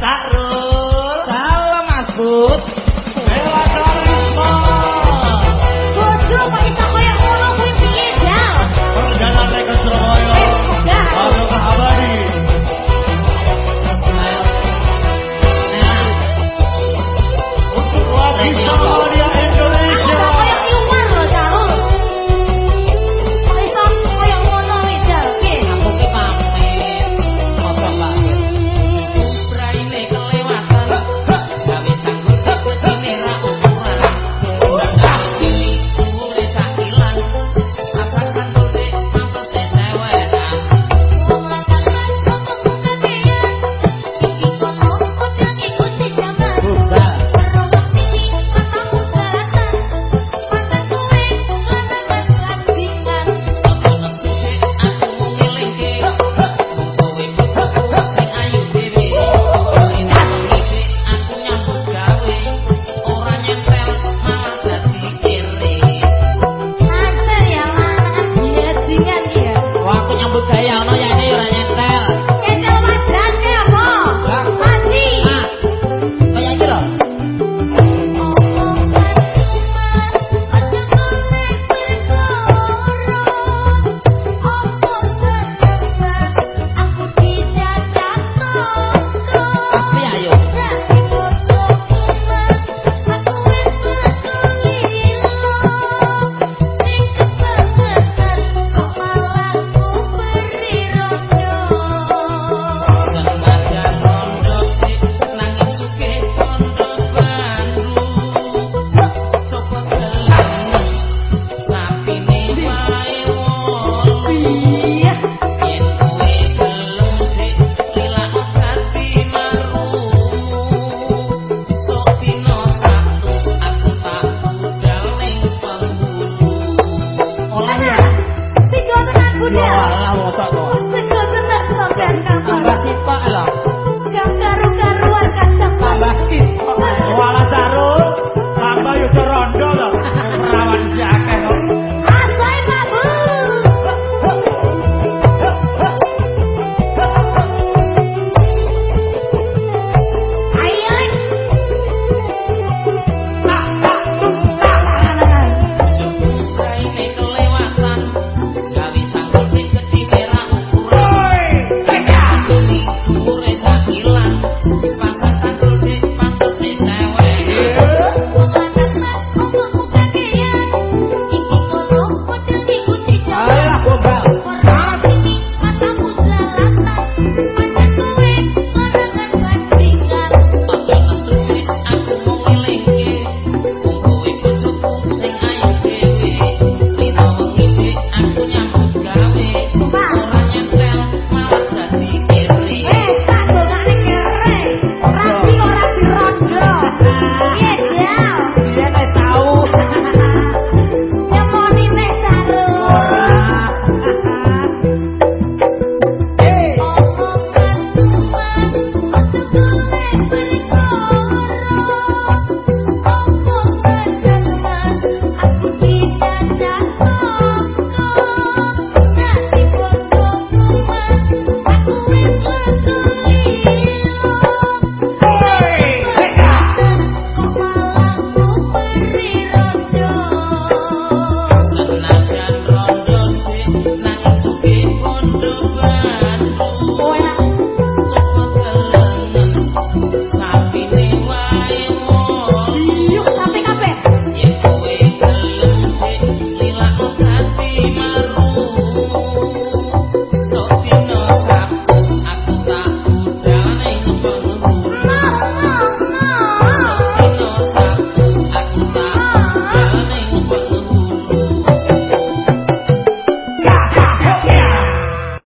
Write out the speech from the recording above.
Sakrul. Salam Mas Bud.